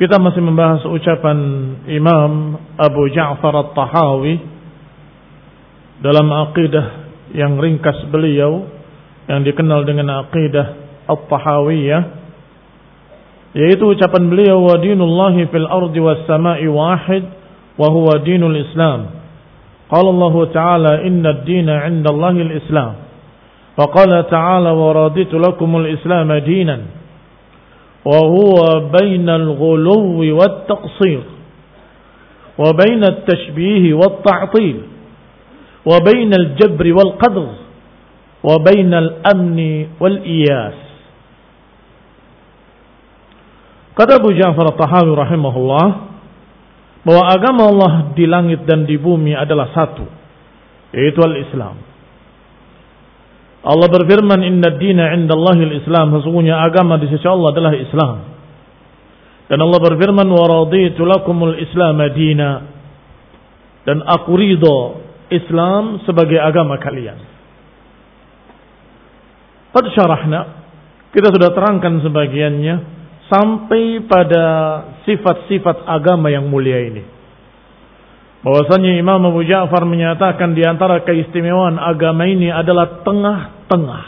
Kita masih membahas ucapan Imam Abu Ja'far At-Tahawi dalam aqidah yang ringkas beliau yang dikenal dengan aqidah At-Tahawiyah yaitu ucapan beliau wa dinullahi fil ardi was sama'i wahid wa huwa dinul Islam. Qala Allah Ta'ala inna ad-dina 'inda Allahi al-Islam. Wa qala ta'ala wa raditu lakumul Islam dinan. وهو بين الغلو والتقصير وبين التشبيه والتعطيل وبين الجبر والقدر وبين الأمن والإياس كتب جعفر الطحاوي رحمه الله bahwa agama Allah di langit dan di bumi adalah satu. Allah berfirman inna dina indallahil islam sesungguhnya agama di sisi Allah adalah Islam. Dan Allah berfirman wa raditu lakumul islam dina. Dan aku ridho Islam sebagai agama kalian. Qad syarahna kita sudah terangkan sebagiannya sampai pada sifat-sifat agama yang mulia ini bahwasanya Imam Abu Ja'far menyatakan di antara keistimewaan agama ini adalah tengah-tengah.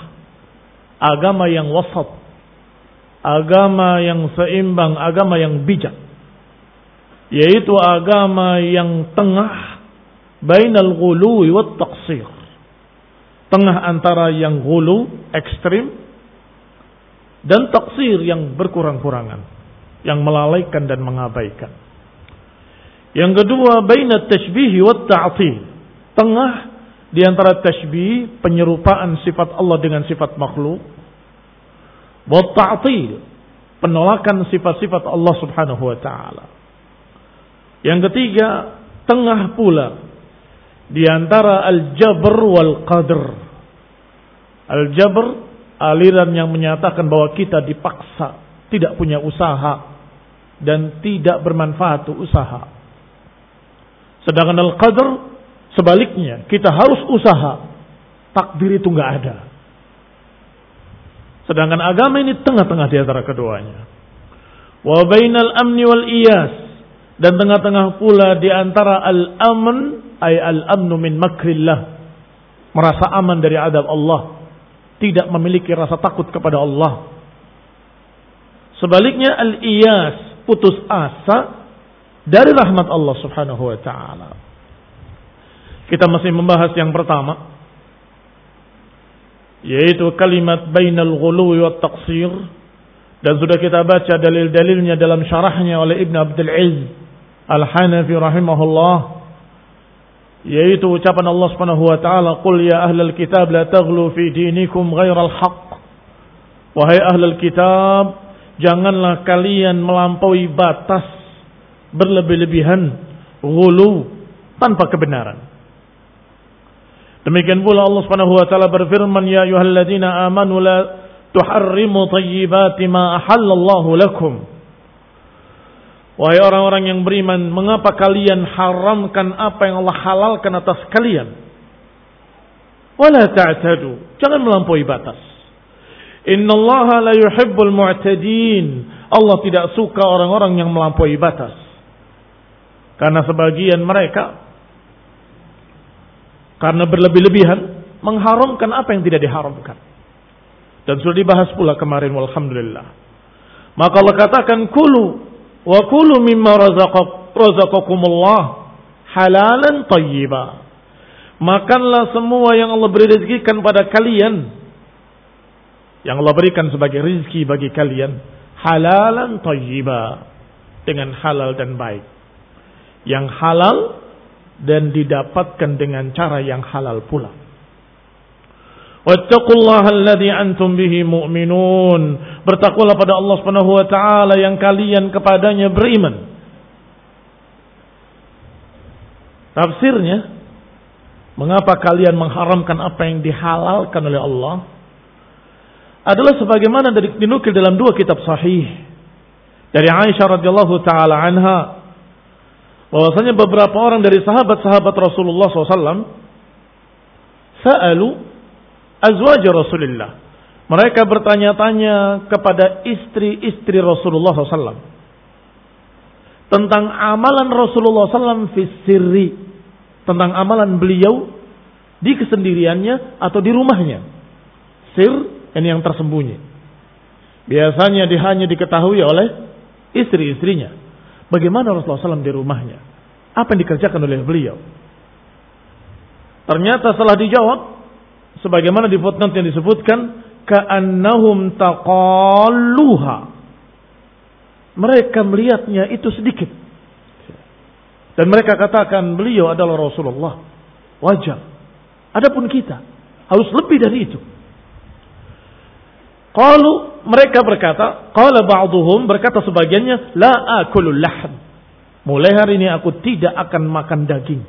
Agama yang wasat. Agama yang seimbang, agama yang bijak. Yaitu agama yang tengah bainal ghuluwi wat taqsir. Tengah antara yang ghulu, ekstrim dan taksir yang berkurang-kurangan, yang melalaikan dan mengabaikan. Yang kedua, baina tashbih wa ta'til. Tengah di antara tashbih, penyerupaan sifat Allah dengan sifat makhluk. Wa ta'til, penolakan sifat-sifat Allah Subhanahu wa taala. Yang ketiga, tengah pula di antara al-jabr wal qadr. Al-jabr aliran yang menyatakan bahwa kita dipaksa, tidak punya usaha dan tidak bermanfaat usaha. Sedangkan al-qadar sebaliknya, kita harus usaha. Takdir itu nggak ada. Sedangkan agama ini tengah-tengah di antara keduanya. Wa bainal amni wal iyas dan tengah-tengah pula di antara al-amn ay al-amnu min makrillah. Merasa aman dari adab Allah, tidak memiliki rasa takut kepada Allah. Sebaliknya al-iyas, putus asa dari rahmat Allah Subhanahu wa taala. Kita masih membahas yang pertama yaitu kalimat bainal ghuluwi wat taqsir dan sudah kita baca dalil-dalilnya dalam syarahnya oleh Ibn Abdul Aziz Al-Hanafi rahimahullah yaitu ucapan Allah Subhanahu wa taala qul ya ahlal kitab la taghlu fi dinikum ghairal haqq wahai ahlul kitab janganlah kalian melampaui batas berlebih-lebihan ghulu tanpa kebenaran Demikian pula Allah Subhanahu wa taala berfirman ya ayyuhalladzina amanu la tuharrimu thayyibati ma ahallallahu lakum. Wahai orang-orang yang beriman, mengapa kalian haramkan apa yang Allah halalkan atas kalian? Wala ta'tadu. Jangan melampaui batas. Innallaha la yuhibbul mu'tadin. Allah tidak suka orang-orang yang melampaui batas. Karena sebagian mereka karena berlebih-lebihan mengharamkan apa yang tidak diharamkan. Dan sudah dibahas pula kemarin walhamdulillah. Maka Allah katakan kulu wa kulu mimma razaqakumullah halalan tayyiba. Makanlah semua yang Allah beri rezekikan pada kalian. Yang Allah berikan sebagai rezeki bagi kalian halalan tayyiba dengan halal dan baik. Yang halal dan didapatkan dengan cara yang halal pula. Wattaqullaha alladhi antum bihi mu'minun. Bertakwalah pada Allah Subhanahu wa taala yang kalian kepadanya beriman. Tafsirnya mengapa kalian mengharamkan apa yang dihalalkan oleh Allah? Adalah sebagaimana dari dinukil dalam dua kitab sahih dari Aisyah radhiyallahu taala anha bahwasanya beberapa orang dari sahabat-sahabat Rasulullah SAW sa'alu azwaj Rasulullah. Mereka bertanya-tanya kepada istri-istri Rasulullah SAW tentang amalan Rasulullah SAW sirri tentang amalan beliau di kesendiriannya atau di rumahnya. Sir ini yang tersembunyi. Biasanya dia hanya diketahui oleh istri-istrinya. Bagaimana Rasulullah SAW di rumahnya? Apa yang dikerjakan oleh beliau? Ternyata setelah dijawab, sebagaimana di footnote yang disebutkan, ka'annahum taqalluha. Mereka melihatnya itu sedikit. Dan mereka katakan beliau adalah Rasulullah. Wajar. Adapun kita harus lebih dari itu. Kalau mereka berkata, qala ba'dhum berkata sebagiannya, la akulul lahm. Mulai hari ini aku tidak akan makan daging.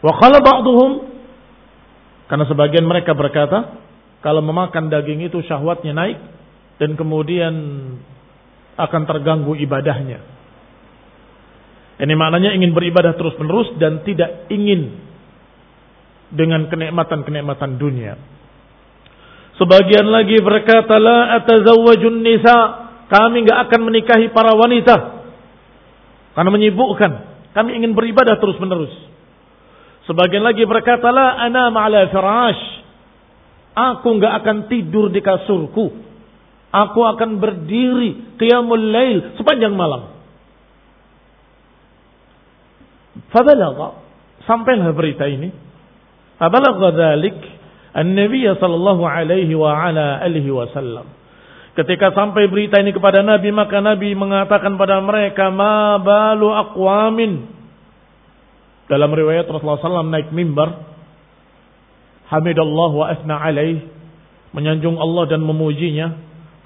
Wa qala ba'dhum karena sebagian mereka berkata, kalau memakan daging itu syahwatnya naik dan kemudian akan terganggu ibadahnya. Ini maknanya ingin beribadah terus-menerus dan tidak ingin dengan kenikmatan-kenikmatan dunia. Sebagian lagi berkata la atazawwajun nisa, kami enggak akan menikahi para wanita. Karena menyibukkan, kami ingin beribadah terus-menerus. Sebagian lagi berkata la ana ma'ala firash. Aku enggak akan tidur di kasurku. Aku akan berdiri qiyamul lail sepanjang malam. Fabalagha sampailah berita ini. Fabalagha dzalik An-Nabi sallallahu alaihi wa ala alihi wasallam. Ketika sampai berita ini kepada Nabi, maka Nabi mengatakan pada mereka, "Ma balu aqwamin." Dalam riwayat Rasulullah SAW naik mimbar, Hamidallah wa asna alaih, menyanjung Allah dan memujinya,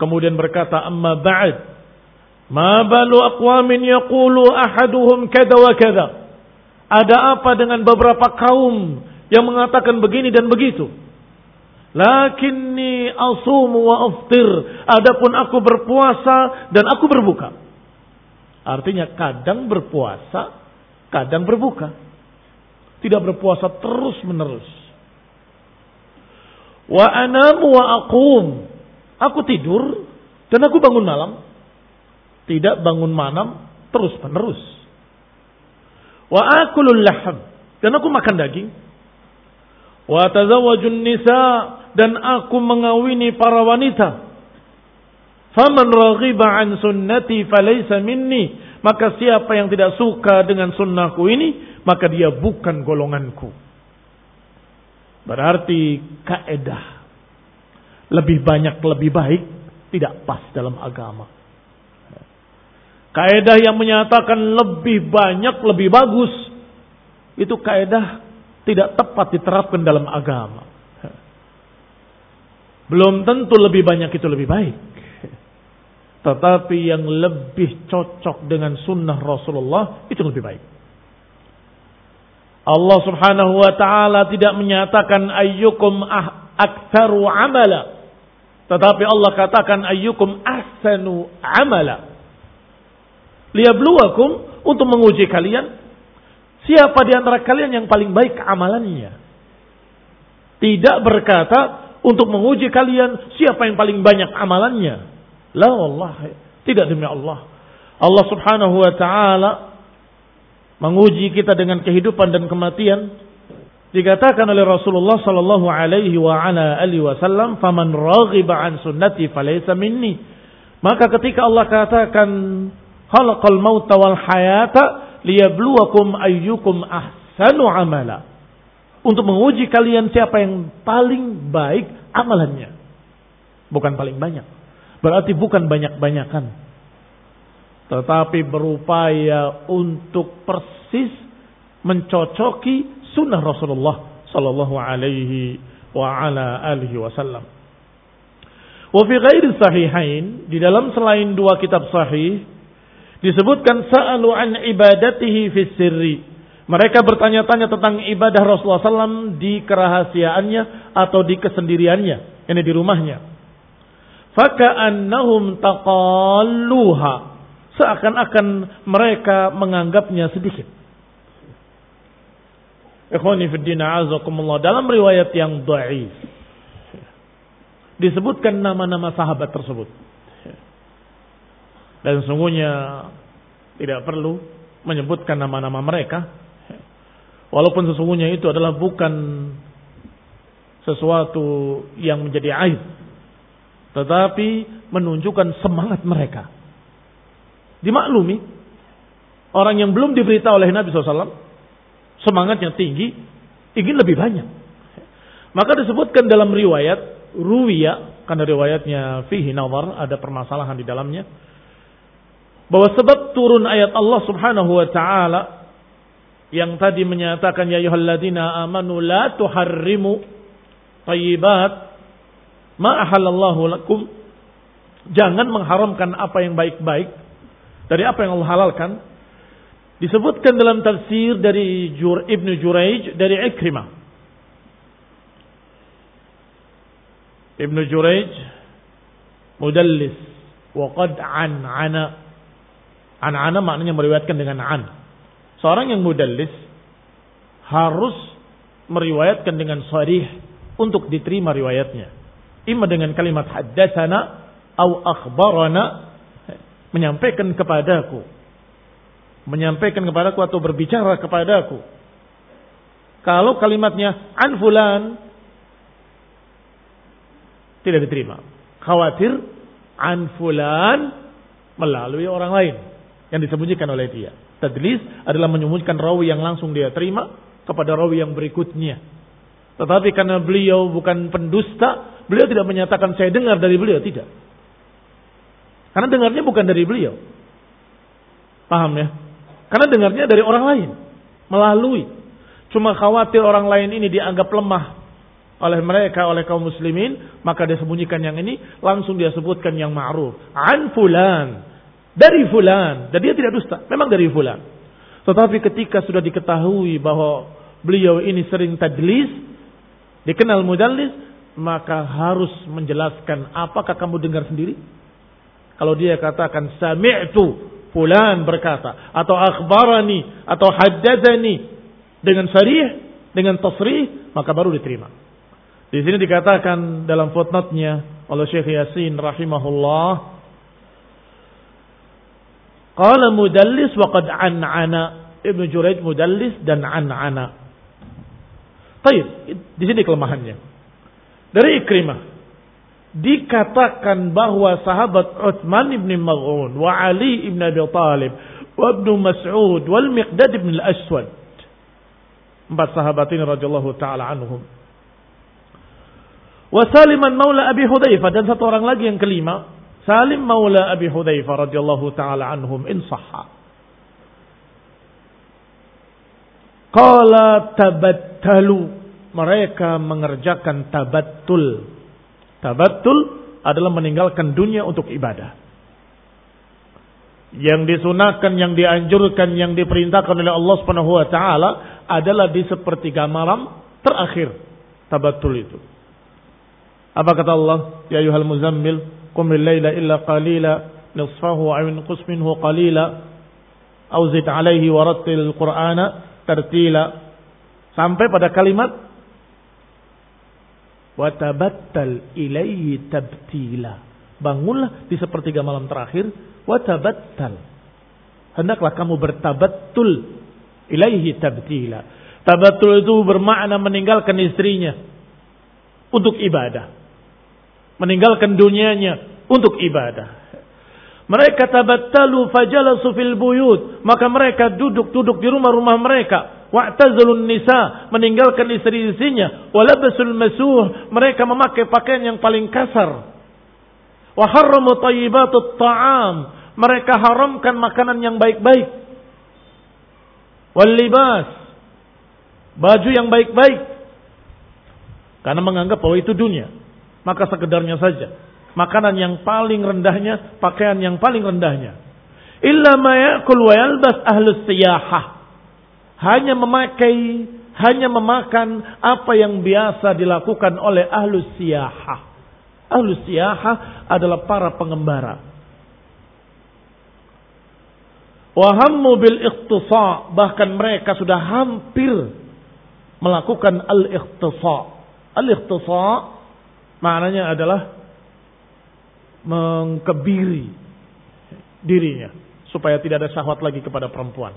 kemudian berkata, "Amma ba'd, ma balu aqwamin yaqulu ahaduhum kada wa kada." Ada apa dengan beberapa kaum yang mengatakan begini dan begitu? Lakinni asumu wa aftir. Adapun aku berpuasa dan aku berbuka. Artinya kadang berpuasa, kadang berbuka. Tidak berpuasa terus menerus. Wa anamu wa aqum. Aku tidur dan aku bangun malam. Tidak bangun malam terus menerus. Wa akulul laham. Dan aku makan daging. Wa tazawwajun nisa dan aku mengawini para wanita. Faman raghiba an sunnati falaysa minni. Maka siapa yang tidak suka dengan sunnahku ini, maka dia bukan golonganku. Berarti kaedah lebih banyak lebih baik tidak pas dalam agama. Kaedah yang menyatakan lebih banyak lebih bagus itu kaedah tidak tepat diterapkan dalam agama. Belum tentu lebih banyak itu lebih baik. Tetapi yang lebih cocok dengan sunnah Rasulullah itu lebih baik. Allah subhanahu wa ta'ala tidak menyatakan ayyukum ah, aktsaru amala. Tetapi Allah katakan ayyukum ahsanu amala. Liyabluwakum untuk menguji kalian. Siapa di antara kalian yang paling baik amalannya. Tidak berkata untuk menguji kalian siapa yang paling banyak amalannya. La Allah, tidak demi Allah. Allah Subhanahu wa taala menguji kita dengan kehidupan dan kematian. Dikatakan oleh Rasulullah sallallahu alaihi wa ala alihi wasallam, "Faman raghiba an sunnati falaysa minni." Maka ketika Allah katakan, "Khalaqal mauta wal hayata liyabluwakum ayyukum ahsanu amala." Untuk menguji kalian siapa yang paling baik amalannya. Bukan paling banyak. Berarti bukan banyak-banyakan. Tetapi berupaya untuk persis mencocoki sunnah Rasulullah sallallahu alaihi wa ala alihi wasallam. Wa fi ghairi sahihain, di dalam selain dua kitab sahih disebutkan sa'alu an ibadatihi fi sirri mereka bertanya-tanya tentang ibadah Rasulullah SAW di kerahasiaannya atau di kesendiriannya. Ini di rumahnya. Faka'annahum taqalluha. Seakan-akan mereka menganggapnya sedikit. Ikhwani fiddina azakumullah. Dalam riwayat yang da'if. Disebutkan nama-nama sahabat tersebut. Dan sungguhnya tidak perlu menyebutkan nama-nama mereka Walaupun sesungguhnya itu adalah bukan sesuatu yang menjadi aib. Tetapi menunjukkan semangat mereka. Dimaklumi. Orang yang belum diberitahu oleh Nabi SAW. Semangatnya tinggi. Ingin lebih banyak. Maka disebutkan dalam riwayat. Ruwiya. Karena riwayatnya fihi nawar. Ada permasalahan di dalamnya. Bahwa sebab turun ayat Allah subhanahu wa ta'ala yang tadi menyatakan ya ayyuhalladzina amanu la tuharrimu thayyibat ma ahallallahu lakum. Jangan mengharamkan apa yang baik-baik dari apa yang Allah halalkan. Disebutkan dalam tafsir dari Jur, Ibnu Juraij dari Ikrimah. Ibnu Juraij mudallis wa qad an ana an ana maknanya meriwayatkan dengan an Seorang yang mudallis harus meriwayatkan dengan sharih untuk diterima riwayatnya. Ima dengan kalimat haddatsana atau akhbarana menyampaikan kepadaku. Menyampaikan kepadaku atau berbicara kepadaku. Kalau kalimatnya an fulan tidak diterima. Khawatir an fulan melalui orang lain yang disembunyikan oleh dia. Tadlis adalah menyembunyikan rawi yang langsung dia terima kepada rawi yang berikutnya. Tetapi karena beliau bukan pendusta, beliau tidak menyatakan saya dengar dari beliau, tidak. Karena dengarnya bukan dari beliau. Paham ya? Karena dengarnya dari orang lain. Melalui. Cuma khawatir orang lain ini dianggap lemah oleh mereka, oleh kaum muslimin. Maka dia sembunyikan yang ini. Langsung dia sebutkan yang ma'ruf. An fulan. Dari fulan. Dan dia tidak dusta. Memang dari fulan. Tetapi ketika sudah diketahui bahwa beliau ini sering tadlis. Dikenal mudallis. Maka harus menjelaskan apakah kamu dengar sendiri. Kalau dia katakan sami'tu. Fulan berkata. Atau akhbarani. Atau haddadani. Dengan syarih. Dengan tasrih. Maka baru diterima. Di sini dikatakan dalam footnote-nya oleh Syekh Yasin rahimahullah Qala mudallis wa qad an'ana. Ibnu Juraid mudallis dan an'ana. Baik, di sini kelemahannya. Dari Ikrimah. dikatakan bahwa sahabat Uthman ibn Maz'un wa Ali ibn Abi Talib wa Ibn Mas'ud wal Miqdad ibn al-Aswad empat sahabat ini radhiyallahu taala anhum wa Saliman maula Abi Hudzaifah dan satu orang lagi yang kelima Salim maula Abi Hudzaifah radhiyallahu taala anhum in sahha Qala tabattalu mereka mengerjakan tabattul Tabatul adalah meninggalkan dunia untuk ibadah. Yang disunahkan, yang dianjurkan, yang diperintahkan oleh Allah Subhanahu wa taala adalah di sepertiga malam terakhir tabatul itu. Apa kata Allah? Ya ayuhal muzammil, laila illa qalila, nisfahu aw inqus minhu qalila, aw zid alaihi wa rattil qur'ana tartila. Sampai pada kalimat Watabattal ilaihi tabtila. Bangunlah di sepertiga malam terakhir. Watabattal. Hendaklah kamu bertabattul ilaihi tabtila. Tabattul itu bermakna meninggalkan istrinya untuk ibadah. Meninggalkan dunianya untuk ibadah. Mereka tabattalu fajalasu fil buyut. Maka mereka duduk-duduk di rumah-rumah mereka. Wa'tazalun nisa meninggalkan istri-istrinya. Walabasul masuh mereka memakai pakaian yang paling kasar. Wa harramu thayyibatut ta'am mereka haramkan makanan yang baik-baik. Wal libas baju yang baik-baik. Karena menganggap bahwa itu dunia maka sekedarnya saja makanan yang paling rendahnya pakaian yang paling rendahnya illa ma ya'kul wa yalbas ahlus siyahah hanya memakai, hanya memakan apa yang biasa dilakukan oleh ahlus siyahah. Ahlus siyahah adalah para pengembara. Wahammu bil ikhtifa, bahkan mereka sudah hampir melakukan al-ikhtifa. Al-ikhtifa maknanya adalah mengkebiri dirinya supaya tidak ada syahwat lagi kepada perempuan.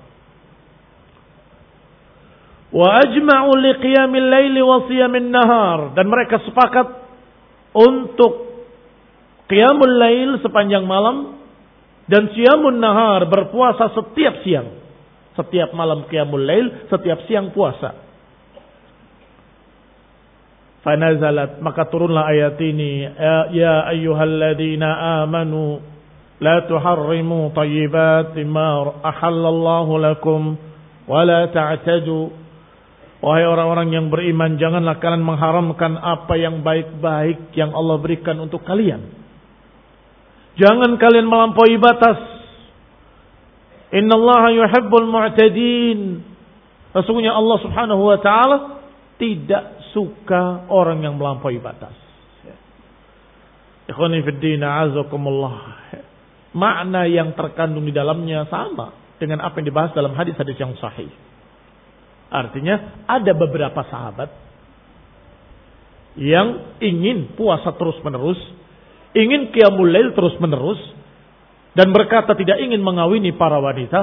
Wa ajma'u liqiyamil laili wa siyamin nahar. Dan mereka sepakat untuk qiyamul lail sepanjang malam dan siyamun nahar berpuasa setiap siang. Setiap malam qiyamul lail, setiap siang puasa. Fanazalat maka turunlah ayat ini ya, ya ayyuhalladzina amanu la tuharrimu tayyibati ma ahallallahu lakum wa la ta'tadu Wahai orang-orang yang beriman, janganlah kalian mengharamkan apa yang baik-baik yang Allah berikan untuk kalian. Jangan kalian melampaui batas. Inna Allah yuhibbul mu'tadin. Sesungguhnya Allah subhanahu wa ta'ala tidak suka orang yang melampaui batas. Ikhwani fiddina azakumullah. Makna yang terkandung di dalamnya sama dengan apa yang dibahas dalam hadis-hadis yang sahih. Artinya ada beberapa sahabat yang ingin puasa terus menerus, ingin qiyamul lail terus menerus, dan berkata tidak ingin mengawini para wanita,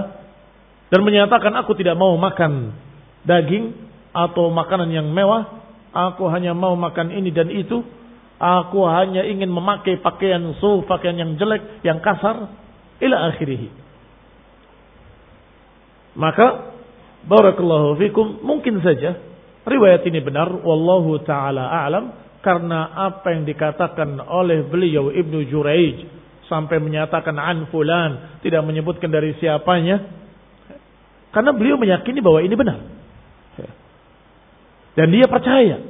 dan menyatakan aku tidak mau makan daging atau makanan yang mewah, aku hanya mau makan ini dan itu, aku hanya ingin memakai pakaian suh, pakaian yang jelek, yang kasar, ila akhirih. Maka Barakallahu fikum. Mungkin saja riwayat ini benar. Wallahu ta'ala a'lam. Karena apa yang dikatakan oleh beliau Ibnu Juraij. Sampai menyatakan an fulan. Tidak menyebutkan dari siapanya. Karena beliau meyakini bahwa ini benar. Dan dia percaya.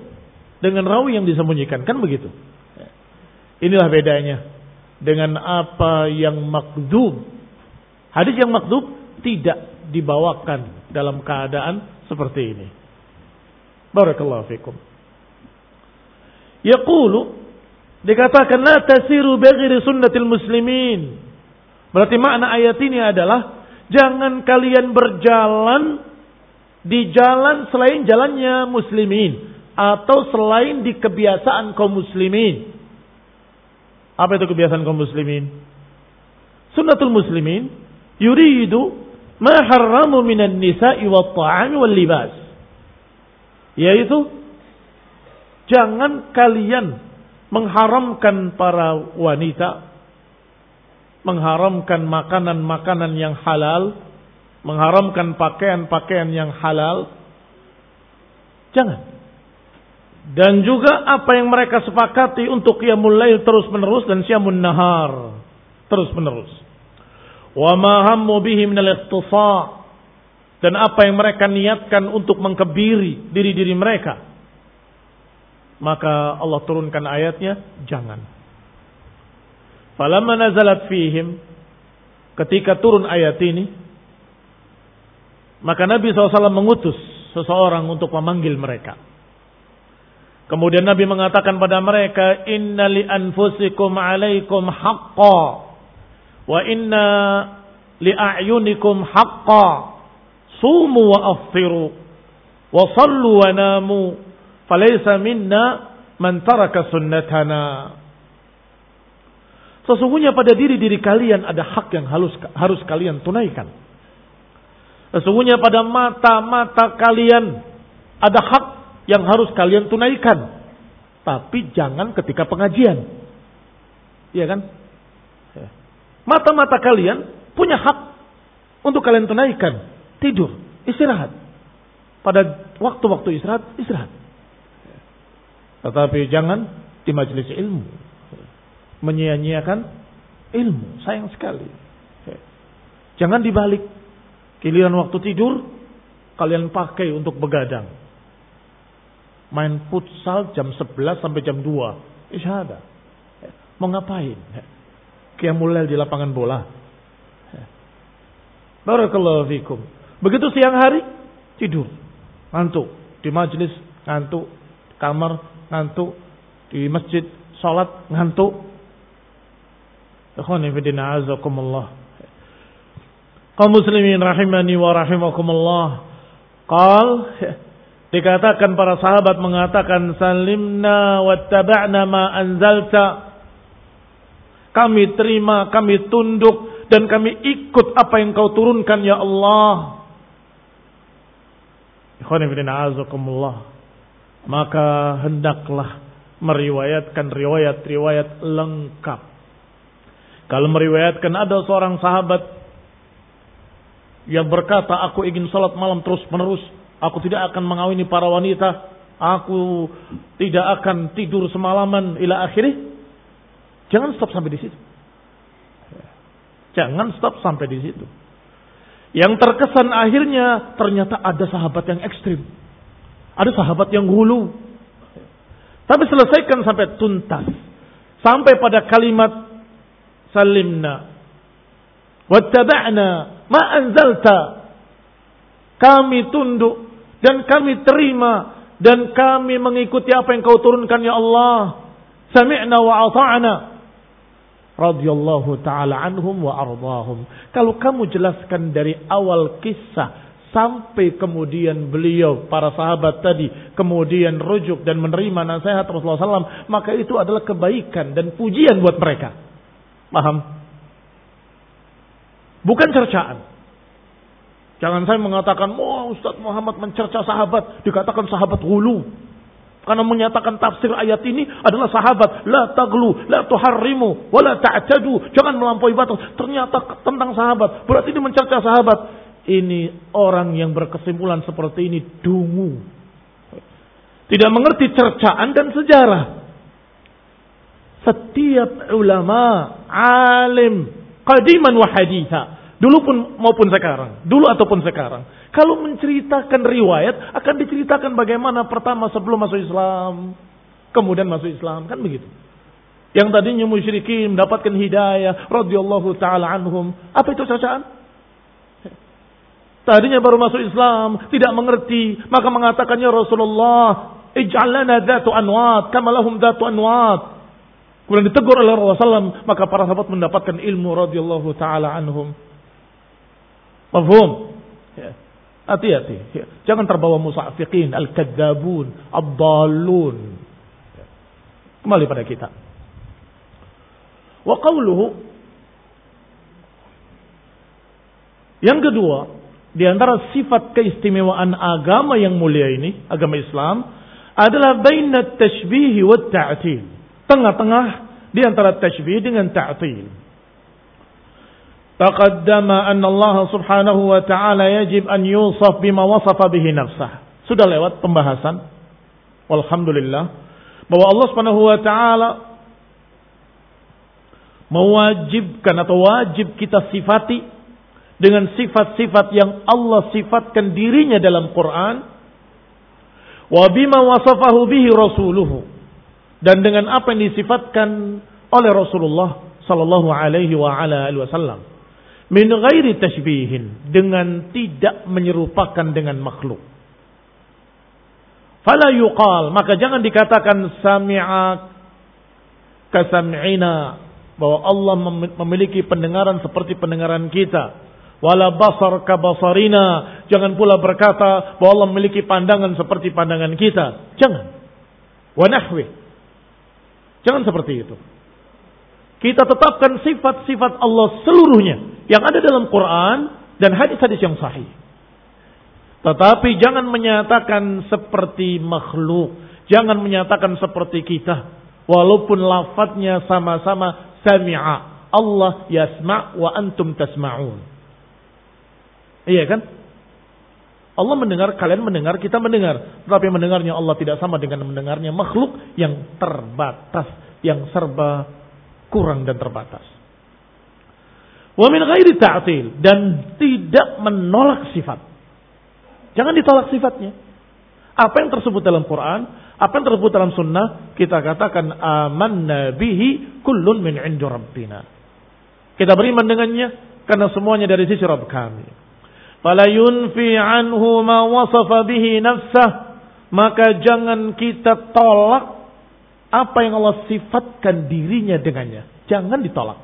Dengan rawi yang disembunyikan. Kan begitu. Inilah bedanya. Dengan apa yang makdub. Hadis yang makdub tidak dibawakan dalam keadaan seperti ini. Barakallahu fikum. Yaqulu dikatakan la tasiru bighairi sunnatil muslimin. Berarti makna ayat ini adalah jangan kalian berjalan di jalan selain jalannya muslimin atau selain di kebiasaan kaum muslimin. Apa itu kebiasaan kaum muslimin? Sunnatul muslimin yuridu ma harramu minan nisa'i wa ta'ami wal libas. Yaitu jangan kalian mengharamkan para wanita, mengharamkan makanan-makanan yang halal, mengharamkan pakaian-pakaian yang halal. Jangan. Dan juga apa yang mereka sepakati untuk qiyamul lail terus menerus dan siamun nahar terus menerus. Wa ma hammu bihi minal dan apa yang mereka niatkan untuk mengkebiri diri-diri mereka. Maka Allah turunkan ayatnya, jangan. Falamma nazalat fihim, ketika turun ayat ini, maka Nabi SAW mengutus seseorang untuk memanggil mereka. Kemudian Nabi mengatakan pada mereka, Inna li anfusikum alaikum haqqa, wa inna li a'yunikum haqqa, sumu wa aftiru, wa sallu wa namu, Falaysa minna man taraka sunnatana. Sesungguhnya pada diri-diri kalian ada hak yang harus harus kalian tunaikan. Sesungguhnya pada mata-mata kalian ada hak yang harus kalian tunaikan. Tapi jangan ketika pengajian. Iya kan? Ya. Mata-mata kalian punya hak untuk kalian tunaikan. Tidur, istirahat. Pada waktu-waktu istirahat, istirahat. Tetapi jangan di majelis ilmu. Menyia-nyiakan ilmu. Sayang sekali. Jangan dibalik. Giliran waktu tidur, kalian pakai untuk begadang. Main futsal jam 11 sampai jam 2. Isyada. Mau ngapain? Qiyamulail di lapangan bola. Barakallahu fikum. Begitu siang hari, tidur. Ngantuk. Di majelis, ngantuk. Kamar, ngantuk, di masjid salat ngantuk. Ikhwani fillah azakumullah. Kaum muslimin rahimani wa rahimakumullah. Qal dikatakan para sahabat mengatakan salimna wattaba'na ma anzalta. Kami terima, kami tunduk dan kami ikut apa yang kau turunkan ya Allah. Maka hendaklah meriwayatkan riwayat-riwayat lengkap. Kalau meriwayatkan ada seorang sahabat yang berkata, aku ingin salat malam terus menerus, aku tidak akan mengawini para wanita, aku tidak akan tidur semalaman ila akhirnya. Jangan stop sampai di situ. Jangan stop sampai di situ. Yang terkesan akhirnya ternyata ada sahabat yang ekstrim. Ada sahabat yang hulu. Tapi selesaikan sampai tuntas. Sampai pada kalimat salimna. Wattaba'na ma anzalta. Kami tunduk dan kami terima dan kami mengikuti apa yang kau turunkan ya Allah. Sami'na wa ata'na. Radiyallahu ta'ala anhum wa ardahum. Kalau kamu jelaskan dari awal kisah Sampai kemudian beliau, para sahabat tadi, kemudian rujuk dan menerima nasihat Rasulullah SAW. Maka itu adalah kebaikan dan pujian buat mereka. Paham? Bukan cercaan. Jangan saya mengatakan, oh Ustaz Muhammad mencerca sahabat. Dikatakan sahabat hulu. Karena menyatakan tafsir ayat ini adalah sahabat. La taglu, la tuharrimu, wa la ta'tadu. Jangan melampaui batas. Ternyata tentang sahabat. Berarti ini mencerca sahabat ini orang yang berkesimpulan seperti ini dungu. Tidak mengerti cercaan dan sejarah. Setiap ulama, alim, qadiman wa haditha. Dulu pun maupun sekarang. Dulu ataupun sekarang. Kalau menceritakan riwayat, akan diceritakan bagaimana pertama sebelum masuk Islam. Kemudian masuk Islam. Kan begitu. Yang tadinya musyrikin mendapatkan hidayah. radhiyallahu ta'ala anhum. Apa itu cercaan? Tadinya baru masuk Islam, tidak mengerti, maka mengatakannya Rasulullah, "Ij'alna dhatu anwat, kama lahum dhatu anwat." Kemudian ditegur oleh Rasulullah SAW, maka para sahabat mendapatkan ilmu radhiyallahu taala anhum. Mafhum? Ya. Hati-hati. Ya. Jangan terbawa musafiqin, al-kadzabun, ad-dallun. Ya. Kembali pada kita. Wa qawluhu Yang kedua, di antara sifat keistimewaan agama yang mulia ini, agama Islam, adalah bainat tashbih wa ta'til. Tengah-tengah di antara tashbih dengan ta'til. Anna Allah subhanahu wa ta'ala yajib an yusaf bima wasafa bihi nafsah. Sudah lewat pembahasan. Alhamdulillah. Bahwa Allah subhanahu wa ta'ala mewajibkan atau wajib kita sifati dengan sifat-sifat yang Allah sifatkan dirinya dalam Quran. Wa bima wasafahu bihi rasuluhu. Dan dengan apa yang disifatkan oleh Rasulullah sallallahu alaihi wa ala alihi wasallam min ghairi tashbihin dengan tidak menyerupakan dengan makhluk. Fala yuqal, maka jangan dikatakan sami'a kasam'ina bahwa Allah memiliki pendengaran seperti pendengaran kita. Wala basar kabasarina, jangan pula berkata bahwa Allah memiliki pandangan seperti pandangan kita. Jangan. Wa nahwi. Jangan seperti itu. Kita tetapkan sifat-sifat Allah seluruhnya yang ada dalam Quran dan hadis-hadis yang sahih. Tetapi jangan menyatakan seperti makhluk. Jangan menyatakan seperti kita. Walaupun lafadznya sama-sama sami'a. Allah yasma' wa antum tasma'un. Iya kan? Allah mendengar, kalian mendengar, kita mendengar. Tetapi mendengarnya Allah tidak sama dengan mendengarnya makhluk yang terbatas, yang serba kurang dan terbatas. Wa min ghairi ta'til dan tidak menolak sifat. Jangan ditolak sifatnya. Apa yang tersebut dalam Quran, apa yang tersebut dalam sunnah, kita katakan amanna bihi kullun min indi rabbina. Kita beriman dengannya karena semuanya dari sisi Rabb kami. Fala yunfi anhu ma wasafa bihi nafsah. Maka jangan kita tolak apa yang Allah sifatkan dirinya dengannya. Jangan ditolak.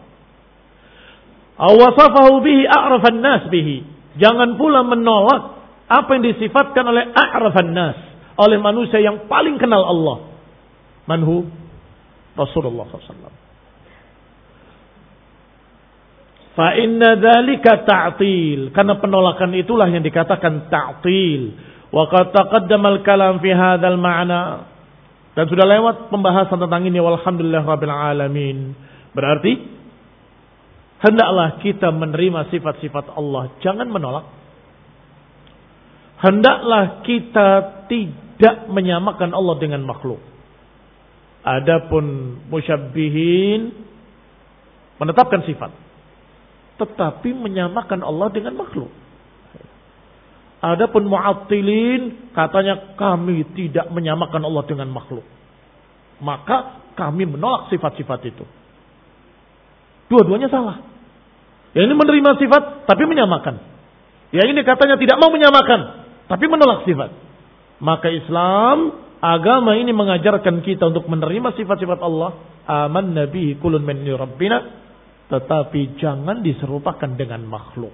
Awasafahu bihi a'rafan nas bihi. Jangan pula menolak apa yang disifatkan oleh a'rafan nas. Oleh manusia yang paling kenal Allah. Manhu? Rasulullah SAW. Fa inna dzalika ta'til. Karena penolakan itulah yang dikatakan ta'til. Wa qad taqaddama al-kalam fi hadzal ma'na dan sudah lewat pembahasan tentang ini walhamdulillah rabbil alamin. Berarti hendaklah kita menerima sifat-sifat Allah, jangan menolak. Hendaklah kita tidak menyamakan Allah dengan makhluk. Adapun musyabbihin menetapkan sifat tetapi menyamakan Allah dengan makhluk. Adapun mu'attilin katanya kami tidak menyamakan Allah dengan makhluk. Maka kami menolak sifat-sifat itu. Dua-duanya salah. Yang ini menerima sifat tapi menyamakan. Yang ini katanya tidak mau menyamakan tapi menolak sifat. Maka Islam agama ini mengajarkan kita untuk menerima sifat-sifat Allah. Aman nabi kulun min rabbina. Tetapi jangan diserupakan dengan makhluk.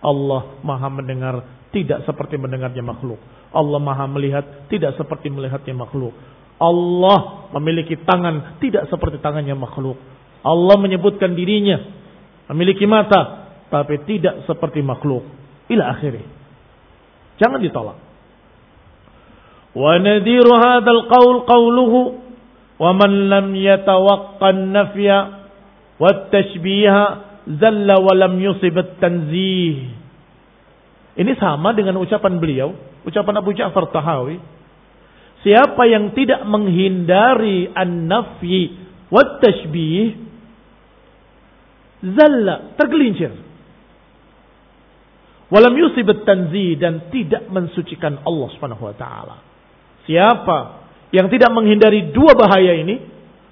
Allah maha mendengar tidak seperti mendengarnya makhluk. Allah maha melihat tidak seperti melihatnya makhluk. Allah memiliki tangan tidak seperti tangannya makhluk. Allah menyebutkan dirinya memiliki mata tapi tidak seperti makhluk. Ila akhirnya. Jangan ditolak. Wa nadiru hadzal qaul qauluhu wa man lam wat tashbiha zalla wa lam tanzih. Ini sama dengan ucapan beliau, ucapan Abu Ja'far Tahawi. Siapa yang tidak menghindari an-nafyi wat tashbih zalla, tergelincir. Walam yusib tanzih dan tidak mensucikan Allah Subhanahu wa taala. Siapa yang tidak menghindari dua bahaya ini,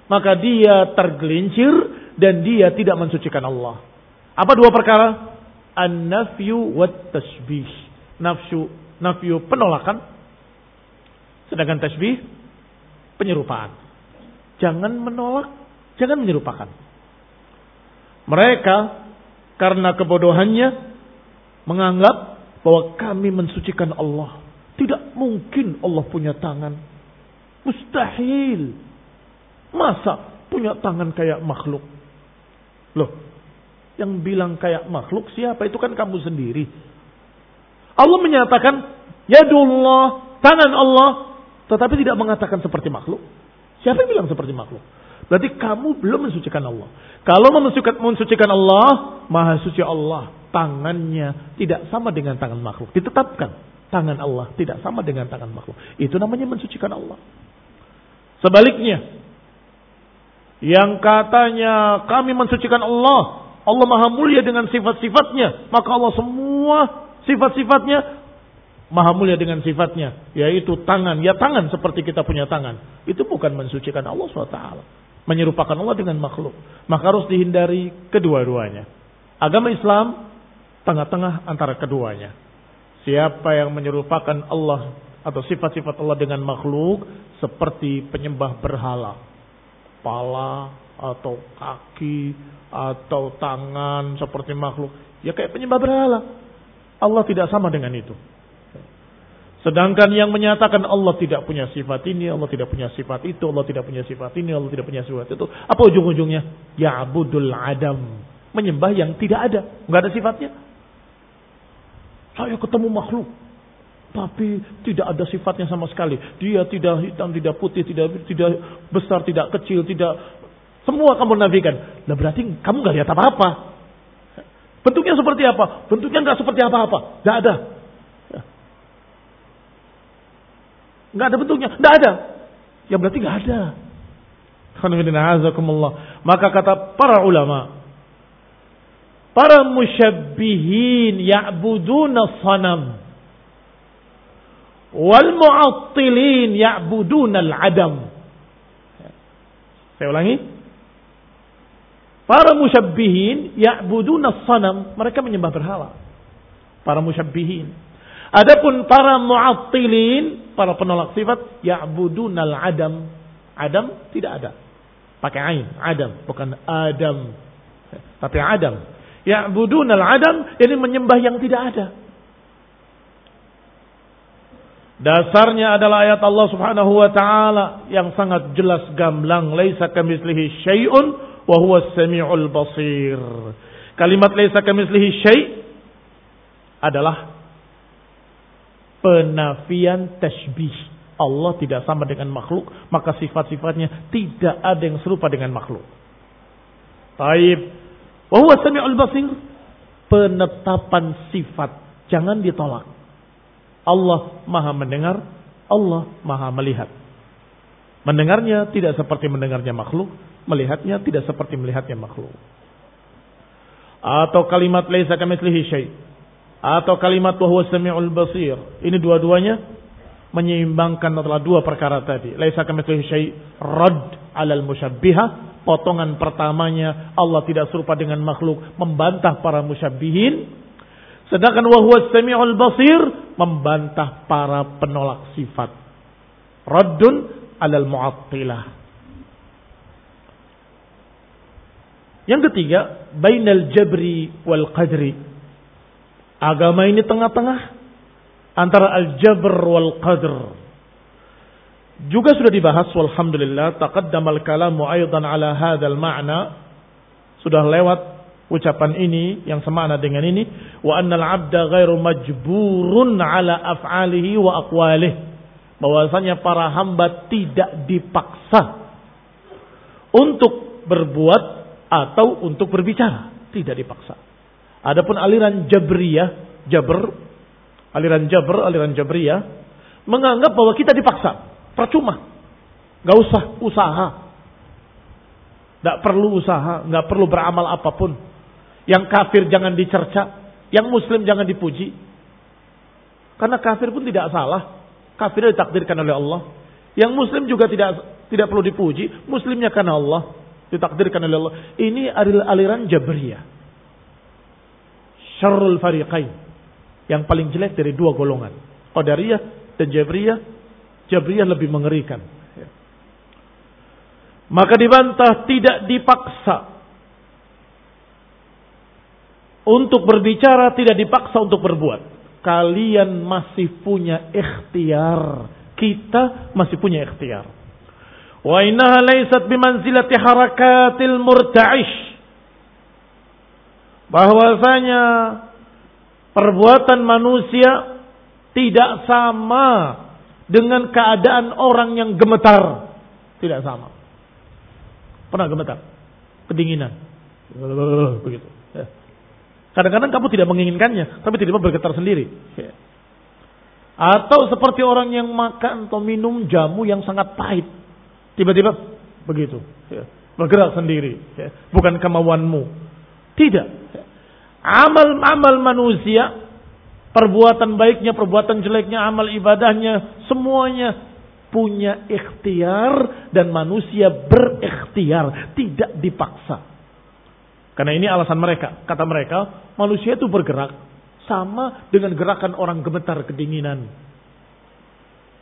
maka dia tergelincir dan dia tidak mensucikan Allah. Apa dua perkara? An-nafyu wat tasbih. Nafsu, nafyu penolakan. Sedangkan tasbih penyerupaan. Jangan menolak, jangan menyerupakan. Mereka karena kebodohannya menganggap bahwa kami mensucikan Allah. Tidak mungkin Allah punya tangan. Mustahil. Masa punya tangan kayak makhluk? Loh, yang bilang kayak makhluk siapa? Itu kan kamu sendiri. Allah menyatakan yadullah, tangan Allah, tetapi tidak mengatakan seperti makhluk. Siapa yang bilang seperti makhluk? Berarti kamu belum mensucikan Allah. Kalau mensucikan, mensucikan Allah, maha suci Allah. Tangannya tidak sama dengan tangan makhluk. Ditetapkan. Tangan Allah tidak sama dengan tangan makhluk. Itu namanya mensucikan Allah. Sebaliknya. Yang katanya kami mensucikan Allah. Allah maha mulia dengan sifat-sifatnya. Maka Allah semua sifat-sifatnya maha mulia dengan sifatnya. Yaitu tangan. Ya tangan seperti kita punya tangan. Itu bukan mensucikan Allah SWT menyerupakan Allah dengan makhluk. Maka harus dihindari kedua-duanya. Agama Islam tengah-tengah antara keduanya. Siapa yang menyerupakan Allah atau sifat-sifat Allah dengan makhluk seperti penyembah berhala, pala atau kaki atau tangan seperti makhluk, ya kayak penyembah berhala. Allah tidak sama dengan itu. Sedangkan yang menyatakan Allah tidak punya sifat ini, Allah tidak punya sifat itu, Allah tidak punya sifat ini, Allah tidak punya sifat itu. Apa ujung-ujungnya? Ya'budul adam. Menyembah yang tidak ada. Nggak ada sifatnya. Saya ketemu makhluk. Tapi tidak ada sifatnya sama sekali. Dia tidak hitam, tidak putih, tidak tidak besar, tidak kecil, tidak... Semua kamu nafikan. Nah berarti kamu nggak lihat apa-apa. Bentuknya seperti apa? Bentuknya nggak seperti apa-apa. Nggak ada. Nggak ada bentuknya. Nggak ada. Ya berarti nggak ada. Maka kata para ulama. Para musyabbihin ya'buduna sanam. Wal mu'attilin ya'buduna al-adam. Saya ulangi. Para musyabbihin ya'buduna sanam. Mereka menyembah berhala. Para musyabbihin. Adapun para mu'attilin, para penolak sifat, ya'budunal adam. Adam tidak ada. Pakai ain, adam, bukan adam. Tapi adam. Ya'budunal adam, ini menyembah yang tidak ada. Dasarnya adalah ayat Allah Subhanahu wa taala yang sangat jelas gamblang, laisa kamitslihi syai'un wa huwas samiul basir. Kalimat laisa kamitslihi syai' adalah penafian tasbih. Allah tidak sama dengan makhluk, maka sifat-sifatnya tidak ada yang serupa dengan makhluk. Taib. Wahuwa sami'ul basir. Penetapan sifat. Jangan ditolak. Allah maha mendengar, Allah maha melihat. Mendengarnya tidak seperti mendengarnya makhluk, melihatnya tidak seperti melihatnya makhluk. Atau kalimat laisa kamitslihi atau kalimat sami'ul basir. Ini dua-duanya menyeimbangkan adalah dua perkara tadi. Laisa kamitslihi syai' rad 'alal musyabbiha. Potongan pertamanya Allah tidak serupa dengan makhluk membantah para musyabbihin. Sedangkan wahwa sami'ul basir membantah para penolak sifat. Raddun 'alal mu'attilah. Yang ketiga, bainal jabri wal qadri Agama ini tengah-tengah antara al-jabr wal qadr. Juga sudah dibahas walhamdulillah taqaddamal kalamu aidan ala hadzal ma'na. Sudah lewat ucapan ini yang semakna dengan ini wa annal 'abda ghairu majburun ala af'alihi wa aqwalihi. Bahwasanya para hamba tidak dipaksa untuk berbuat atau untuk berbicara, tidak dipaksa. Adapun aliran Jabriyah, Jabr, aliran Jabr, aliran Jabriyah, menganggap bahwa kita dipaksa. Percuma. Gak usah usaha. Gak perlu usaha, gak perlu beramal apa pun. Yang kafir jangan dicerca, yang muslim jangan dipuji. Karena kafir pun tidak salah. Kafir ditakdirkan oleh Allah. Yang muslim juga tidak tidak perlu dipuji. Muslimnya karena Allah. Ditakdirkan oleh Allah. Ini aliran Jabriyah syarrul fariqain. Yang paling jelek dari dua golongan. Qadariyah dan Jabriyah. Jabriyah lebih mengerikan. Maka dibantah tidak dipaksa. Untuk berbicara tidak dipaksa untuk berbuat. Kalian masih punya ikhtiar. Kita masih punya ikhtiar. Wa innaha laysat bimanzilati harakatil murta'ish bahwasanya perbuatan manusia tidak sama dengan keadaan orang yang gemetar. Tidak sama. Pernah gemetar? Kedinginan. Begitu. Kadang-kadang kamu tidak menginginkannya, tapi tiba-tiba bergetar sendiri. Ya. Atau seperti orang yang makan atau minum jamu yang sangat pahit. Tiba-tiba begitu. Ya. Bergerak sendiri. Ya. Bukan kemauanmu. Tidak. Amal-amal manusia, perbuatan baiknya, perbuatan jeleknya, amal ibadahnya, semuanya punya ikhtiar dan manusia berikhtiar, tidak dipaksa. Karena ini alasan mereka. Kata mereka, manusia itu bergerak sama dengan gerakan orang gemetar kedinginan.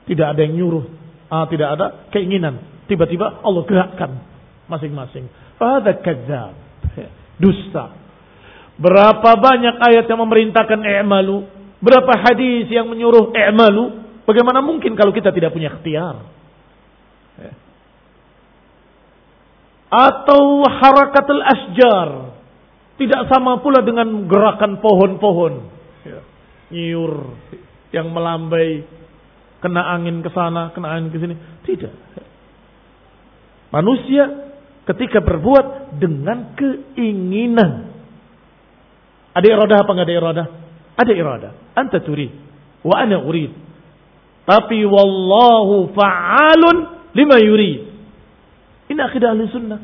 Tidak ada yang nyuruh, ah, tidak ada keinginan Tiba-tiba Allah gerakkan masing-masing. Fahada kadzab. Dusta. Berapa banyak ayat yang memerintahkan i'malu. Berapa hadis yang menyuruh i'malu. Bagaimana mungkin kalau kita tidak punya ikhtiar. Atau harakatul asjar. Tidak sama pula dengan gerakan pohon-pohon. Nyiur. Yang melambai. Kena angin ke sana, kena angin ke sini. Tidak. Manusia ketika berbuat dengan keinginan. Ada iradah apa enggak ada iradah? Ada iradah. Anta turid wa ana urid. Tapi wallahu fa'alun lima yurid. Ini akidah ahli sunnah.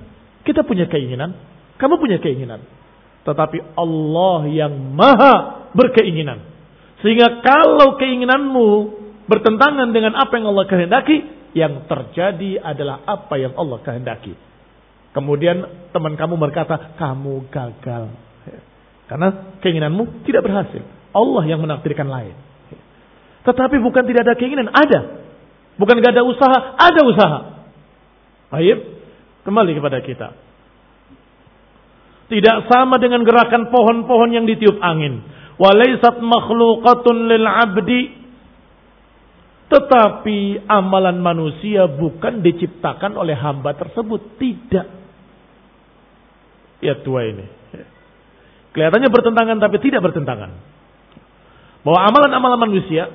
Kita punya keinginan, kamu punya keinginan. Tetapi Allah yang maha berkeinginan. Sehingga kalau keinginanmu bertentangan dengan apa yang Allah kehendaki, yang terjadi adalah apa yang Allah kehendaki. Kemudian teman kamu berkata, kamu gagal. Karena keinginanmu tidak berhasil. Allah yang menakdirkan lain. Tetapi bukan tidak ada keinginan, ada. Bukan gak ada usaha, ada usaha. Baik, kembali kepada kita. Tidak sama dengan gerakan pohon-pohon yang ditiup angin. Walaisat makhluqatun lil abdi tetapi amalan manusia bukan diciptakan oleh hamba tersebut. Tidak. Ya tua ini. Kelihatannya bertentangan tapi tidak bertentangan. Bahwa amalan-amalan manusia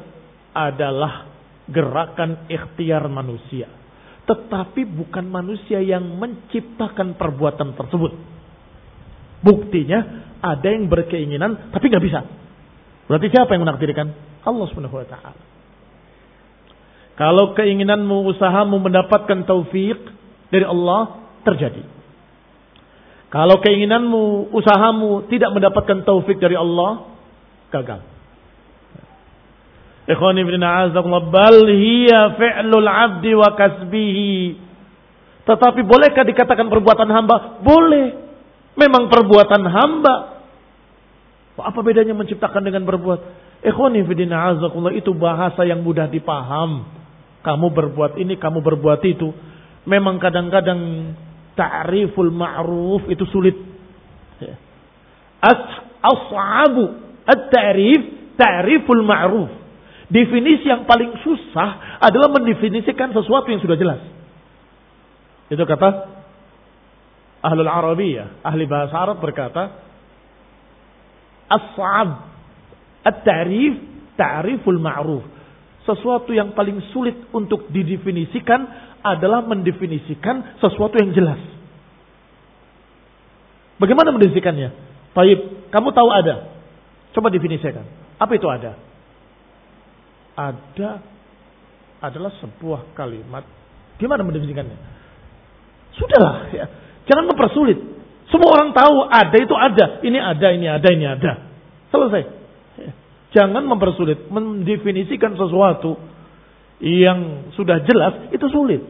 adalah gerakan ikhtiar manusia. Tetapi bukan manusia yang menciptakan perbuatan tersebut. Buktinya ada yang berkeinginan tapi nggak bisa. Berarti siapa yang menakdirkan? Allah Subhanahu wa taala. Kalau keinginanmu, usahamu mendapatkan taufik dari Allah, terjadi. Kalau keinginanmu, usahamu tidak mendapatkan taufik dari Allah, gagal. Ikhwani bin bal hiya fi'lul 'abdi wa kasbihi. Tetapi bolehkah dikatakan perbuatan hamba? Boleh. Memang perbuatan hamba. Apa bedanya menciptakan dengan berbuat? Ikhwani bin a'azakumullah, itu bahasa yang mudah dipaham. Kamu berbuat ini, kamu berbuat itu. Memang kadang-kadang ta'riful ma'ruf itu sulit. Ya. As-as'abu at-ta'rif ta'riful ma'ruf. Definisi yang paling susah adalah mendefinisikan sesuatu yang sudah jelas. Itu kata Ahlul Arabiyah, ahli bahasa Arab berkata, As-sa'ab at-ta'rif ta'riful ma'ruf sesuatu yang paling sulit untuk didefinisikan adalah mendefinisikan sesuatu yang jelas. Bagaimana mendefinisikannya? Baik, kamu tahu ada. Coba definisikan. Apa itu ada? Ada adalah sebuah kalimat. Gimana mendefinisikannya? Sudahlah ya. Jangan mempersulit. Semua orang tahu ada itu ada. Ini ada, ini ada, ini ada. Selesai. Jangan mempersulit. Mendefinisikan sesuatu yang sudah jelas itu sulit.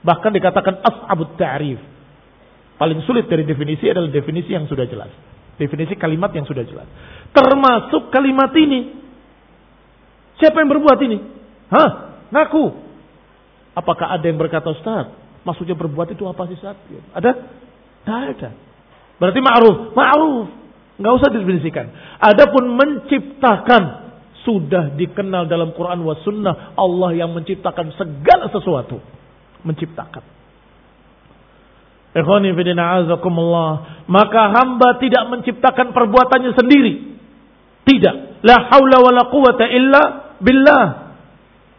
Bahkan dikatakan as'abut ta'rif. Paling sulit dari definisi adalah definisi yang sudah jelas. Definisi kalimat yang sudah jelas. Termasuk kalimat ini. Siapa yang berbuat ini? Hah? Ngaku. Apakah ada yang berkata Ustaz? Maksudnya berbuat itu apa sih Ustaz? Ada? Tidak ada. Berarti ma'ruf. Ma'ruf. Nggak usah didefinisikan. Adapun menciptakan sudah dikenal dalam Quran wa sunnah Allah yang menciptakan segala sesuatu. Menciptakan. Fidina azakumullah. Maka hamba tidak menciptakan perbuatannya sendiri. Tidak. La haula wa la quwata illa billah.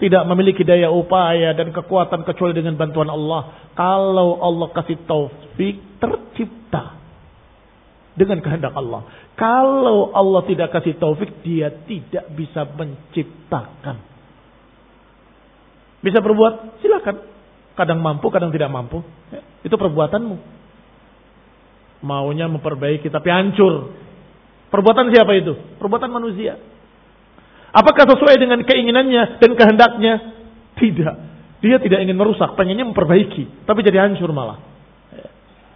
Tidak memiliki daya upaya dan kekuatan kecuali dengan bantuan Allah. Kalau Allah kasih taufik, tercipta dengan kehendak Allah. Kalau Allah tidak kasih taufik, dia tidak bisa menciptakan. Bisa berbuat, silakan. Kadang mampu, kadang tidak mampu. Ya, itu perbuatanmu. Maunya memperbaiki tapi hancur. Perbuatan siapa itu? Perbuatan manusia. Apakah sesuai dengan keinginannya dan kehendaknya? Tidak. Dia tidak ingin merusak, pengennya memperbaiki, tapi jadi hancur malah.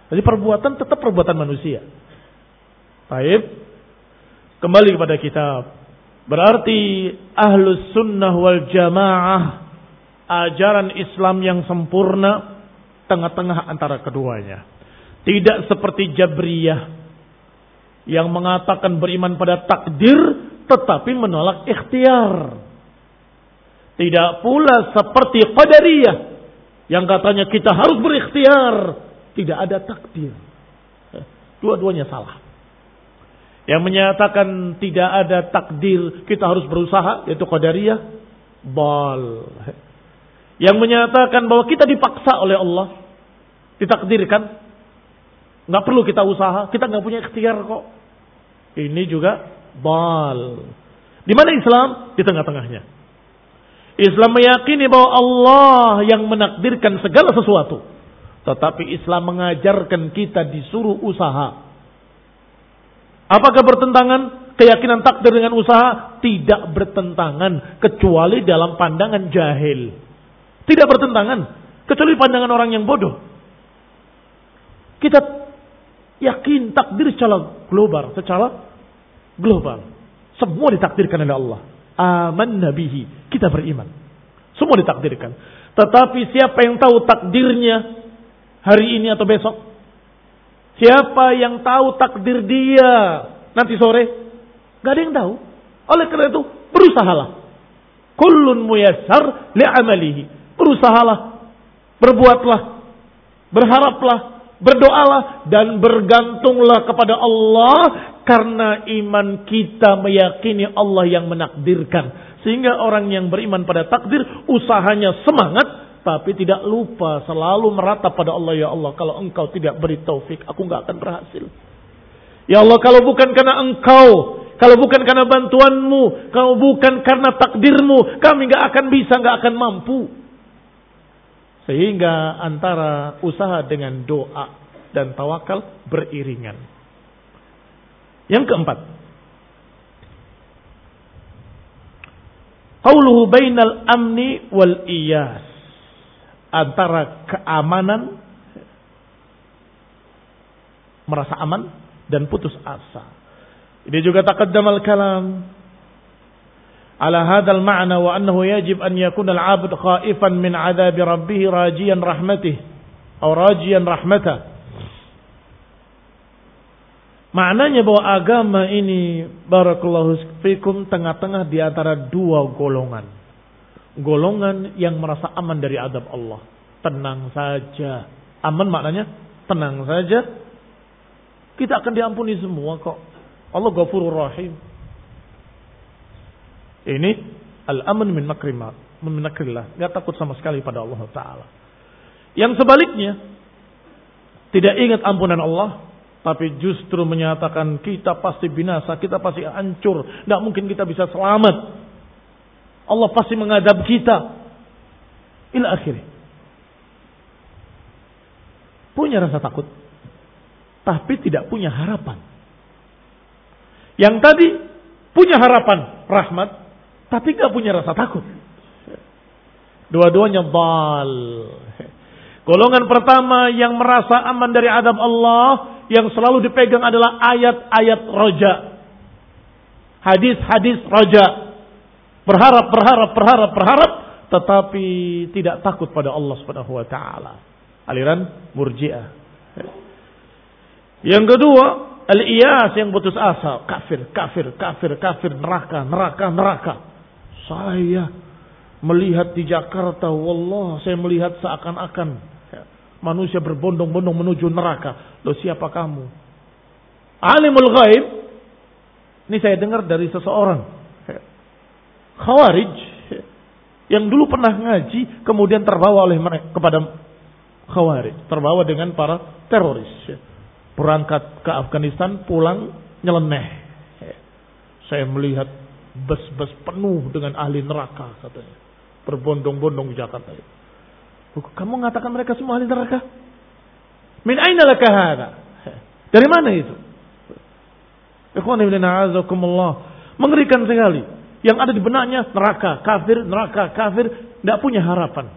Jadi perbuatan tetap perbuatan manusia. Baik. Kembali kepada kitab. Berarti ahlus sunnah wal jamaah ajaran Islam yang sempurna tengah-tengah antara keduanya. Tidak seperti Jabriyah yang mengatakan beriman pada takdir tetapi menolak ikhtiar. Tidak pula seperti Qadariyah yang katanya kita harus berikhtiar, tidak ada takdir. Dua-duanya salah. Yang menyatakan tidak ada takdir, kita harus berusaha, yaitu Qadariyah, bal. Yang menyatakan bahwa kita dipaksa oleh Allah, ditakdirkan, nggak perlu kita usaha, kita nggak punya ikhtiar kok. Ini juga Bal. Di mana Islam? Di tengah-tengahnya. Islam meyakini bahwa Allah yang menakdirkan segala sesuatu. Tetapi Islam mengajarkan kita disuruh usaha. Apakah bertentangan keyakinan takdir dengan usaha? Tidak bertentangan kecuali dalam pandangan jahil. Tidak bertentangan kecuali pandangan orang yang bodoh. Kita yakin takdir secara global, secara global. Semua ditakdirkan oleh Allah. Aman nabihi. Kita beriman. Semua ditakdirkan. Tetapi siapa yang tahu takdirnya hari ini atau besok? Siapa yang tahu takdir dia nanti sore? Gak ada yang tahu. Oleh karena itu, berusahalah. Kullun muyassar li'amalihi. Berusahalah. Berbuatlah. Berharaplah. Berdoalah. Dan bergantunglah kepada Allah karena iman kita meyakini Allah yang menakdirkan. Sehingga orang yang beriman pada takdir usahanya semangat tapi tidak lupa selalu meratap pada Allah ya Allah kalau engkau tidak beri taufik aku nggak akan berhasil. Ya Allah kalau bukan karena engkau kalau bukan karena bantuanmu, kalau bukan karena takdirmu, kami nggak akan bisa, nggak akan mampu. Sehingga antara usaha dengan doa dan tawakal beriringan. Yang keempat. Qauluhu bainal amni wal iyas. Antara keamanan merasa aman dan putus asa. Ini juga taqaddam al-kalam ala hadzal ma'na wa annahu yajib an yakuna al-'abd khaifan min 'adzabi rabbih rajiyan rahmatih atau rajiyan rahmatah Maknanya bahwa agama ini barakallahu fikum tengah-tengah di antara dua golongan. Golongan yang merasa aman dari adab Allah. Tenang saja. Aman maknanya tenang saja. Kita akan diampuni semua kok. Allah ghafurur rahim. Ini al-aman min makrimat. Min makrillah. Takut sama sekali pada Allah Ta'ala. Yang sebaliknya. Tidak ingat ampunan Allah tapi justru menyatakan kita pasti binasa, kita pasti hancur, tidak mungkin kita bisa selamat. Allah pasti mengadab kita. Ila akhirnya. Punya rasa takut. Tapi tidak punya harapan. Yang tadi punya harapan rahmat. Tapi tidak punya rasa takut. Dua-duanya bal. Golongan pertama yang merasa aman dari adab Allah yang selalu dipegang adalah ayat-ayat roja. Hadis-hadis roja. Berharap, berharap, berharap, berharap. Tetapi tidak takut pada Allah subhanahu wa ta'ala. Aliran murjiah. Yang kedua, al-iyas yang putus asa. Kafir, kafir, kafir, kafir, neraka, neraka, neraka. Saya melihat di Jakarta, wallah saya melihat seakan-akan manusia berbondong-bondong menuju neraka. Loh siapa kamu? Alimul ghaib. Ini saya dengar dari seseorang. Khawarij. Yang dulu pernah ngaji, kemudian terbawa oleh mereka kepada khawarij. Terbawa dengan para teroris. Berangkat ke Afghanistan, pulang nyeleneh. Saya melihat bus-bus penuh dengan ahli neraka katanya. Berbondong-bondong Jakarta. Kamu mengatakan mereka semua ahli neraka? Min aina laka hada? Dari mana itu? Ikhwan ibn a'azakumullah. Mengerikan sekali. Yang ada di benaknya neraka, kafir, neraka, kafir. Tidak punya harapan.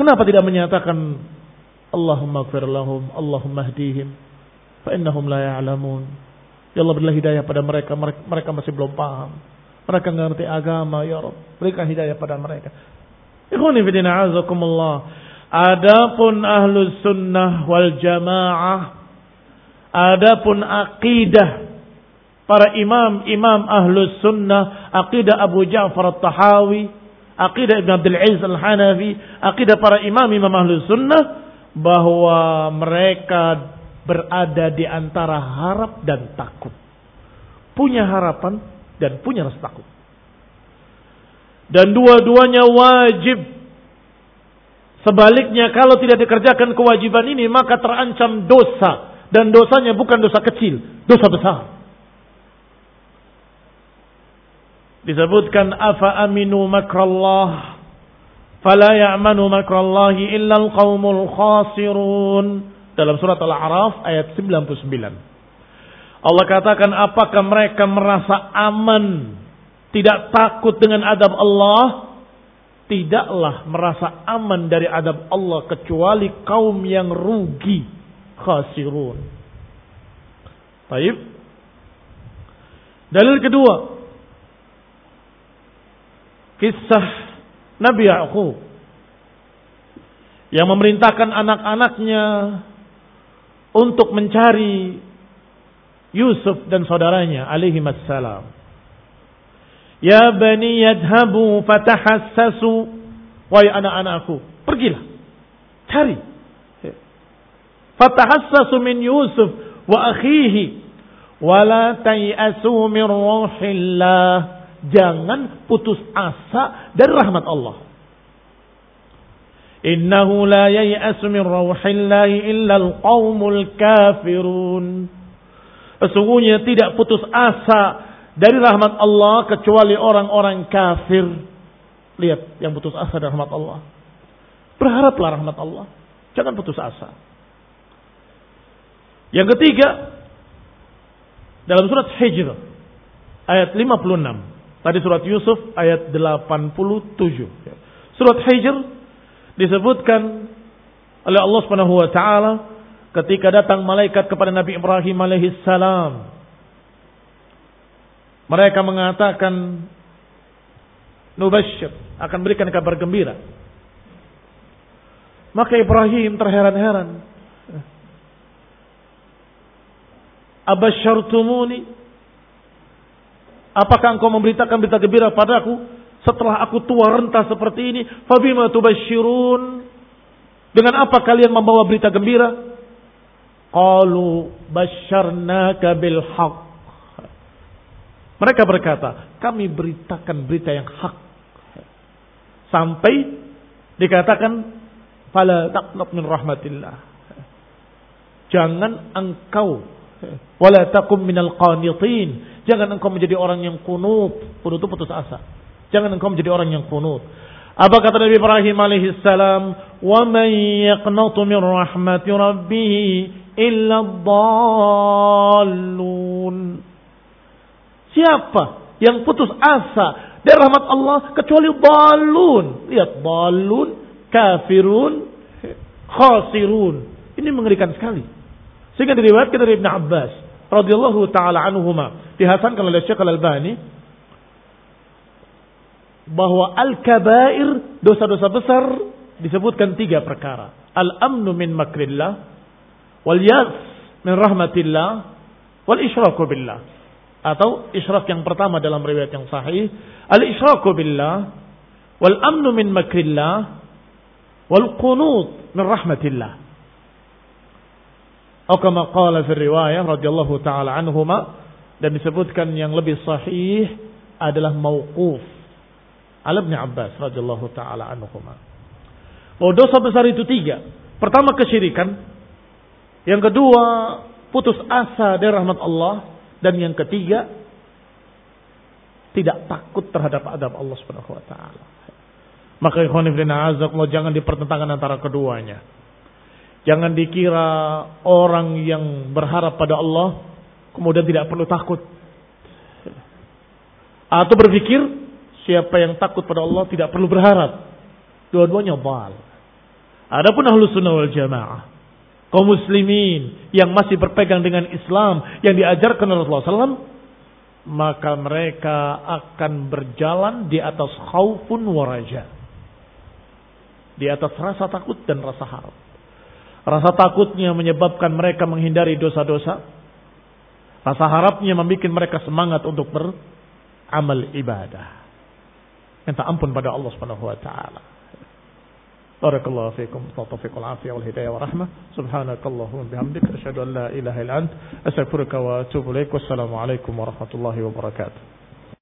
Kenapa tidak menyatakan Allahumma gfir lahum, Allahumma hdihim. Fa'innahum la ya'lamun. Ya Allah berilah hidayah pada mereka. Mereka masih belum paham. Mereka ngerti agama. Ya Rabb. Berikan hidayah pada mereka. Ikhwani fidina azakumullah. Adapun ahlus sunnah wal jamaah. Adapun akidah para imam-imam ahlus sunnah. Akidah Abu Ja'far al-Tahawi. Akidah Ibn Abdul Aziz al-Hanafi. Akidah para imam-imam ahlus sunnah. Bahwa mereka berada di antara harap dan takut. Punya harapan dan punya rasa takut. Dan dua-duanya wajib. Sebaliknya kalau tidak dikerjakan kewajiban ini maka terancam dosa. Dan dosanya bukan dosa kecil, dosa besar. Disebutkan afa aminu makrallah fala ya'manu makrallahi illa al-qaumul khasirun dalam surat Al-A'raf ayat 99. Allah katakan apakah mereka merasa aman, tidak takut dengan adab Allah? Tidaklah merasa aman dari adab Allah kecuali kaum yang rugi, khasirun. Baik. Dalil kedua. Kisah Nabi Ya'qub yang memerintahkan anak-anaknya untuk mencari Yusuf dan saudaranya alaihi wassalam. Ya bani yadhabu fatahassasu wahai anak-anakku, pergilah. Cari. Fatahassasu min Yusuf wa akhihi wala tayasu min ruhillah. Jangan putus asa dari rahmat Allah. Innahu la yay'asu min rauhillahi illa al-qaumul kafirun. Sesungguhnya tidak putus asa dari rahmat Allah kecuali orang-orang kafir. Lihat yang putus asa dari rahmat Allah. Berharaplah rahmat Allah. Jangan putus asa. Yang ketiga, dalam surat Hijr ayat 56. Tadi surat Yusuf ayat 87. Surat Hijr disebutkan oleh Allah Subhanahu wa taala ketika datang malaikat kepada Nabi Ibrahim alaihi salam. Mereka mengatakan nubasyir akan berikan kabar gembira. Maka Ibrahim terheran-heran. Abasyartumuni Apakah engkau memberitakan berita gembira padaku setelah aku tua renta seperti ini, fabima tubasyirun? Dengan apa kalian membawa berita gembira? Qalu basyarnaka bil haq. Mereka berkata, kami beritakan berita yang hak. Sampai dikatakan, fala taqnat min rahmatillah. Jangan engkau wala takum minal qanitin. Jangan engkau menjadi orang yang kunut, kunut itu putus asa. Jangan engkau menjadi orang yang kunut. Apa kata Nabi Ibrahim alaihi salam? "Wa man yaqnatu min rahmati rabbih illa dhallun." Siapa yang putus asa dari rahmat Allah kecuali balun. Lihat balun, kafirun, khasirun. Ini mengerikan sekali. Sehingga diriwayatkan dari Ibn Abbas radhiyallahu taala anhuma dihasankan oleh Syekh Al-Albani bahwa al-kabair dosa-dosa besar disebutkan tiga perkara. Al-amnu min makrillah, wal yas min rahmatillah, wal isyraku billah. Atau isyrak yang pertama dalam riwayat yang sahih, al-isyraku billah, wal amnu min makrillah, wal qunut min rahmatillah. Atau kama qala fi riwayah radhiyallahu taala anhuma dan disebutkan yang lebih sahih adalah mauquf Al Abbas radhiyallahu taala anhuma. Oh dosa besar itu tiga. Pertama kesyirikan, yang kedua putus asa dari rahmat Allah dan yang ketiga tidak takut terhadap adab Allah Subhanahu wa taala. Maka ikhwan ibn azakumullah jangan dipertentangkan antara keduanya. Jangan dikira orang yang berharap pada Allah kemudian tidak perlu takut. Atau berpikir siapa yang takut pada Allah tidak perlu berharap. Dua-duanya bal. Adapun ahlu sunnah wal jamaah. Kaum muslimin yang masih berpegang dengan Islam yang diajarkan oleh Rasulullah SAW. Maka mereka akan berjalan di atas khaufun waraja. Di atas rasa takut dan rasa harap. Rasa takutnya menyebabkan mereka menghindari dosa-dosa. Rasa harapnya membuat mereka semangat untuk beramal ibadah. Minta ampun pada Allah Subhanahu wa taala. Barakallahu fiikum tawfiq wal afiyah wal hidayah wa rahmah. Subhanakallahumma bihamdika asyhadu an la ilaha illa ant astaghfiruka wa atubu ilaik. Wassalamu alaikum warahmatullahi wabarakatuh.